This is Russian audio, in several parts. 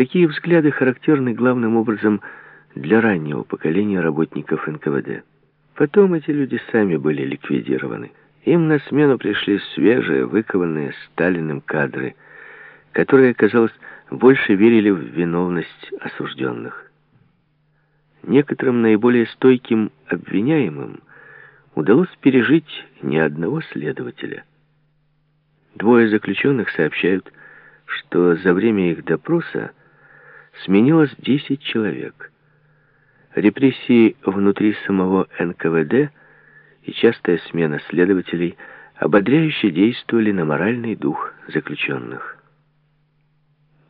Такие взгляды характерны главным образом для раннего поколения работников НКВД. Потом эти люди сами были ликвидированы. Им на смену пришли свежие, выкованные Сталиным кадры, которые, казалось, больше верили в виновность осужденных. Некоторым наиболее стойким обвиняемым удалось пережить ни одного следователя. Двое заключенных сообщают, что за время их допроса сменилось 10 человек. Репрессии внутри самого НКВД и частая смена следователей ободряюще действовали на моральный дух заключенных.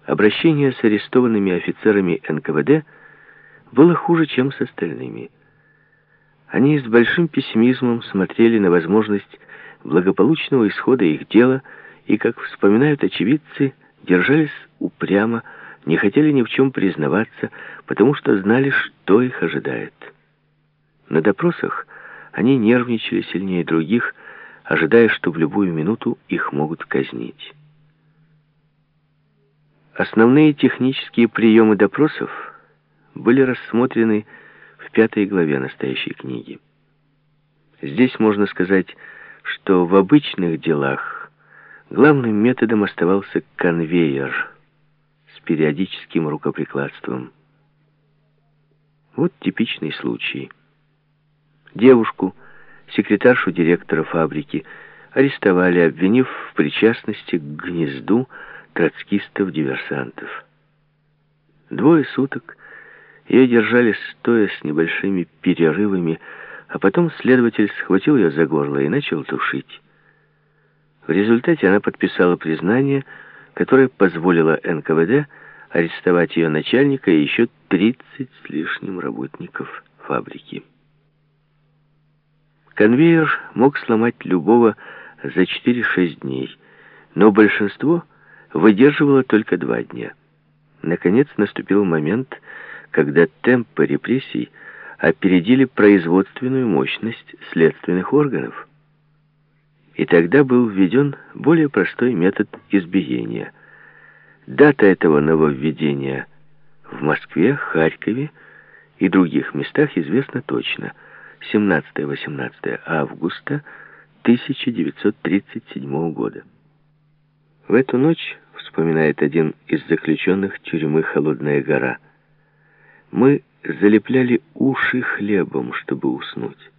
Обращение с арестованными офицерами НКВД было хуже, чем с остальными. Они с большим пессимизмом смотрели на возможность благополучного исхода их дела и, как вспоминают очевидцы, держались упрямо, не хотели ни в чем признаваться, потому что знали, что их ожидает. На допросах они нервничали сильнее других, ожидая, что в любую минуту их могут казнить. Основные технические приемы допросов были рассмотрены в пятой главе настоящей книги. Здесь можно сказать, что в обычных делах главным методом оставался конвейер периодическим рукоприкладством. Вот типичный случай. Девушку, секретаршу директора фабрики, арестовали, обвинив в причастности к гнезду троцкистов-диверсантов. Двое суток ее держали стоя с небольшими перерывами, а потом следователь схватил ее за горло и начал тушить. В результате она подписала признание, которое позволило НКВД арестовать ее начальника и еще 30 с лишним работников фабрики. Конвейер мог сломать любого за 4-6 дней, но большинство выдерживало только два дня. Наконец наступил момент, когда темпы репрессий опередили производственную мощность следственных органов. И тогда был введен более простой метод избиения. Дата этого нововведения в Москве, Харькове и других местах известна точно. 17-18 августа 1937 года. В эту ночь, вспоминает один из заключенных тюрьмы «Холодная гора», мы залепляли уши хлебом, чтобы уснуть.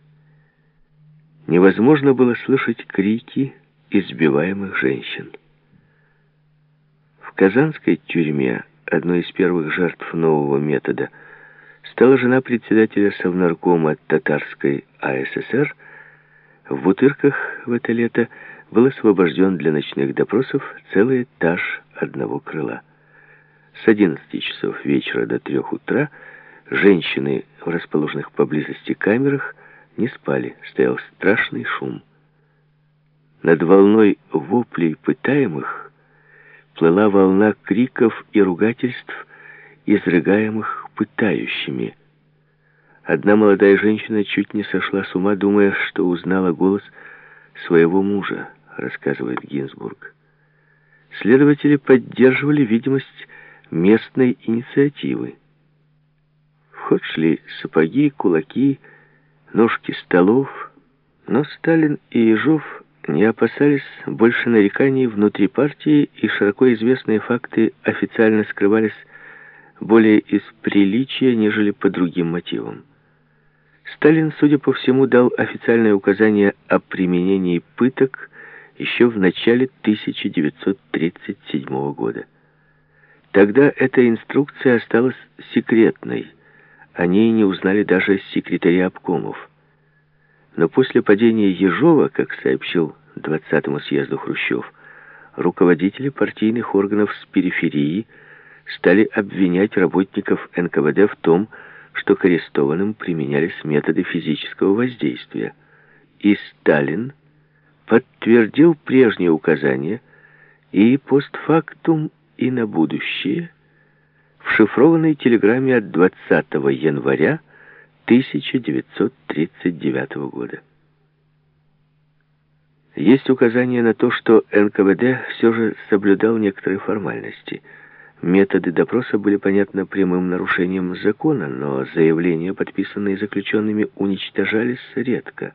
Невозможно было слышать крики избиваемых женщин. В казанской тюрьме одной из первых жертв нового метода стала жена председателя Совнаркома татарской АССР. В Бутырках в это лето был освобожден для ночных допросов целый этаж одного крыла. С 11 часов вечера до 3 утра женщины в расположенных поблизости камерах не спали, стоял страшный шум. Над волной воплей пытаемых плыла волна криков и ругательств, изрыгаемых пытающими. Одна молодая женщина чуть не сошла с ума, думая, что узнала голос своего мужа рассказывает Гинзбург. Следователи поддерживали видимость местной инициативы. В ход шли сапоги, кулаки, ножки столов, но Сталин и Ежов не опасались больше нареканий внутри партии, и широко известные факты официально скрывались более из приличия, нежели по другим мотивам. Сталин, судя по всему, дал официальное указание о применении пыток еще в начале 1937 года. Тогда эта инструкция осталась секретной. О ней не узнали даже секретари обкомов. Но после падения Ежова, как сообщил 20-му съезду Хрущев, руководители партийных органов с периферии стали обвинять работников НКВД в том, что к арестованным применялись методы физического воздействия. И Сталин подтвердил прежние указания и постфактум, и на будущее в шифрованной телеграмме от 20 января 1939 года. Есть указание на то, что НКВД все же соблюдал некоторые формальности. Методы допроса были, понятно, прямым нарушением закона, но заявления, подписанные заключенными, уничтожались редко.